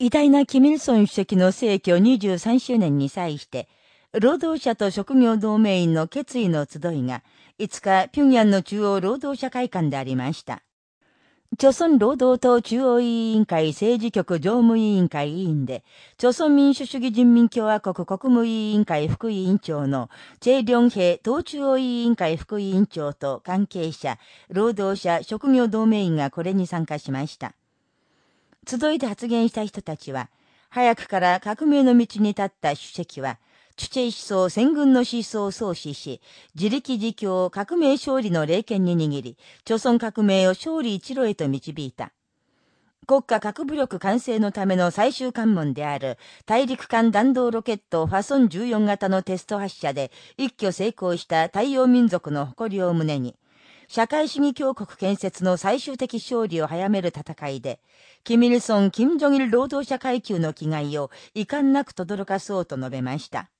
偉大なキミルソン主席の逝去23周年に際して、労働者と職業同盟員の決意の集いが、5日、平壌の中央労働者会館でありました。朝鮮労働党中央委員会政治局常務委員会委員で、朝鮮民主主義人民共和国国務委員会副委員長のチェ・リョンヘ党中央委員会副委員長と関係者、労働者、職業同盟員がこれに参加しました。集いで発言した人たちは、早くから革命の道に立った主席は、チュチェ思想戦軍の思想を創始し、自力自強革命勝利の霊権に握り、朝鮮革命を勝利一路へと導いた。国家核武力完成のための最終関門である大陸間弾道ロケットファソン14型のテスト発射で一挙成功した太陽民族の誇りを胸に、社会主義強国建設の最終的勝利を早める戦いで、キミルソン・キム・ジョギル労働者階級の気概を遺憾なく轟かそうと述べました。